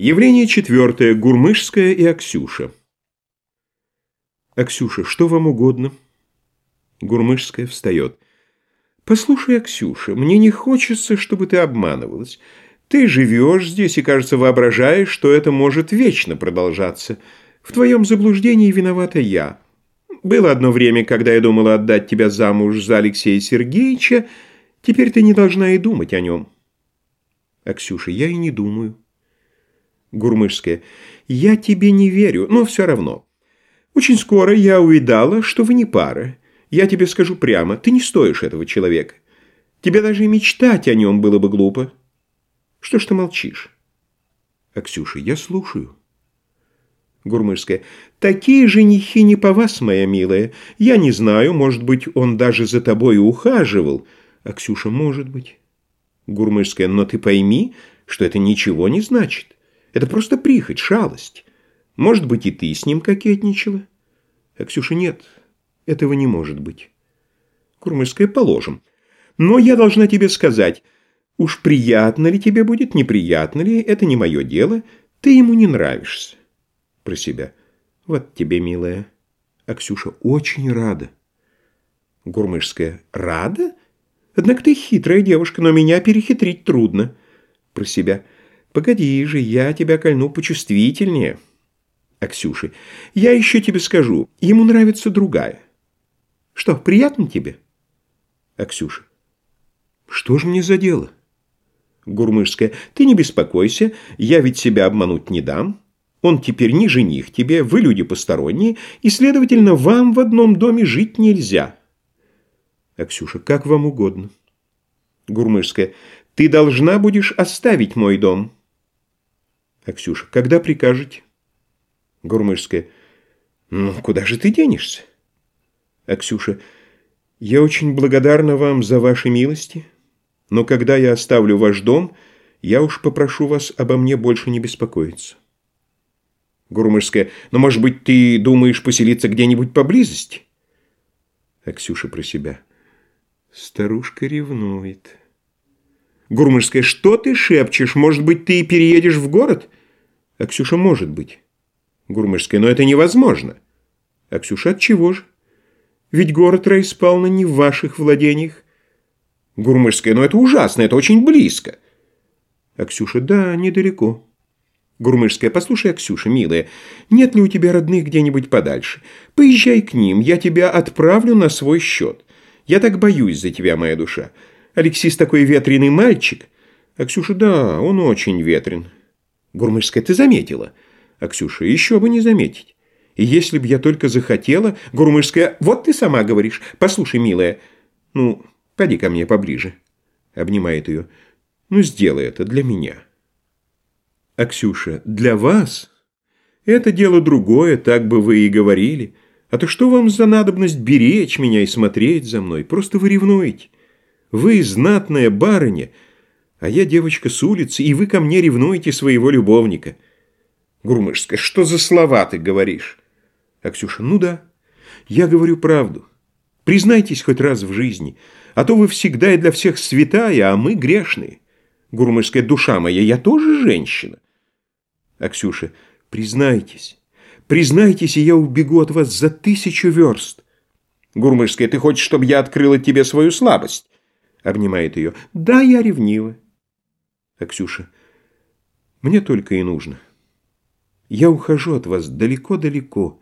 Явление четвертое. Гурмышская и Аксюша. Аксюша, что вам угодно? Гурмышская встает. Послушай, Аксюша, мне не хочется, чтобы ты обманывалась. Ты живешь здесь и, кажется, воображаешь, что это может вечно продолжаться. В твоем заблуждении виновата я. Было одно время, когда я думала отдать тебя замуж за Алексея Сергеевича. Теперь ты не должна и думать о нем. Аксюша, я и не думаю. Гурмышская. «Я тебе не верю, но все равно. Очень скоро я увидала, что вы не пара. Я тебе скажу прямо, ты не стоишь этого человека. Тебе даже и мечтать о нем было бы глупо. Что ж ты молчишь?» Аксюша. «Я слушаю». Гурмышская. «Такие женихи не по вас, моя милая. Я не знаю, может быть, он даже за тобой ухаживал». Аксюша. «Может быть». Гурмышская. «Но ты пойми, что это ничего не значит». Это просто прихоть, шалость. Может быть, и ты с ним кокетничала? А Ксюша, нет, этого не может быть. Курмышская, положим. Но я должна тебе сказать, уж приятно ли тебе будет, неприятно ли, это не мое дело, ты ему не нравишься. Про себя. Вот тебе, милая. А Ксюша очень рада. Гурмышская, рада? Однако ты хитрая девушка, но меня перехитрить трудно. Про себя. Погоди же, я тебя кольну почувствительнее. Аксюша, я еще тебе скажу, ему нравится другая. Что, приятно тебе? Аксюша, что ж мне за дело? Гурмышская, ты не беспокойся, я ведь себя обмануть не дам. Он теперь не жених тебе, вы люди посторонние, и, следовательно, вам в одном доме жить нельзя. Аксюша, как вам угодно. Гурмышская, ты должна будешь оставить мой дом. Аксюша, когда прикажете? Гурмышская, ну, куда же ты денешься? Аксюша, я очень благодарна вам за ваши милости, но когда я оставлю ваш дом, я уж попрошу вас обо мне больше не беспокоиться. Гурмышская, ну, может быть, ты думаешь поселиться где-нибудь поблизости? Аксюша про себя. Старушка ревнует. Гурмышская, что ты шепчешь? Может быть, ты переедешь в город? А Ксюша может быть. Гурмышская, но это невозможно. А Ксюша, от чего же? Ведь город Райспална не в ваших владениях. Гурмышская, но это ужасно, это очень близко. А Ксюша, да, недалеко. Гурмышская, послушай, Аксюша, милая, нет ли у тебя родных где-нибудь подальше? Поезжай к ним, я тебя отправлю на свой счет. Я так боюсь за тебя, моя душа. Алексис такой ветреный мальчик. А Ксюша, да, он очень ветрен. Гурмышская, ты заметила? А Ксюша, еще бы не заметить. И если б я только захотела... Гурмышская, вот ты сама говоришь. Послушай, милая, ну, поди ко мне поближе. Обнимает ее. Ну, сделай это для меня. А Ксюша, для вас? Это дело другое, так бы вы и говорили. А то что вам за надобность беречь меня и смотреть за мной? Просто вы ревнуете. Вы знатная барыня, а я девочка с улицы, и вы ко мне ревнуете своего любовника. Гурмышская, что за слова ты говоришь? А Ксюша, ну да, я говорю правду. Признайтесь хоть раз в жизни, а то вы всегда и для всех святая, а мы грешные. Гурмышская, душа моя, я тоже женщина. А Ксюша, признайтесь, признайтесь, и я убегу от вас за тысячу верст. Гурмышская, ты хочешь, чтобы я открыла тебе свою слабость? Обнимает ее. Да, я ревнива. А Ксюша, мне только и нужно. Я ухожу от вас далеко-далеко.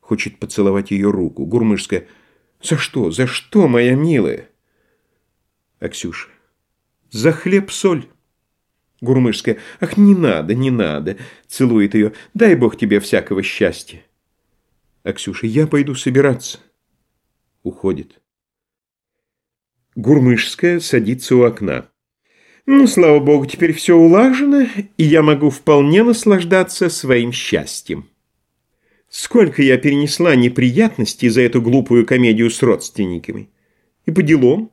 Хочет поцеловать ее руку. Гурмышская, за что, за что, моя милая? А за хлеб-соль. Гурмышская, ах, не надо, не надо. Целует ее, дай бог тебе всякого счастья. А Ксюша, я пойду собираться. Уходит. Гурмышская садится у окна. Ну, слава богу, теперь все улажено, и я могу вполне наслаждаться своим счастьем. Сколько я перенесла неприятностей за эту глупую комедию с родственниками. И по делам.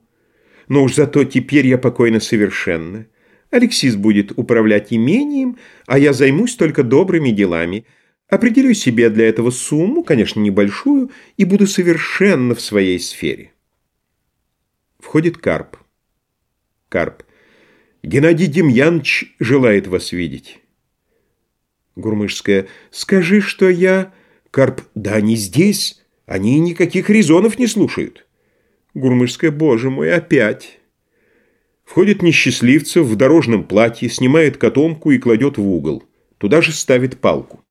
Но уж зато теперь я покойна совершенно. Алексис будет управлять имением, а я займусь только добрыми делами. Определю себе для этого сумму, конечно, небольшую, и буду совершенно в своей сфере. Входит Карп. Карп. Геннадий Демьянович желает вас видеть. Гурмышская. «Скажи, что я...» Карп. «Да они здесь. Они никаких резонов не слушают». Гурмышская. «Боже мой, опять!» Входит несчастливцев в дорожном платье, снимает котомку и кладет в угол. Туда же ставит палку.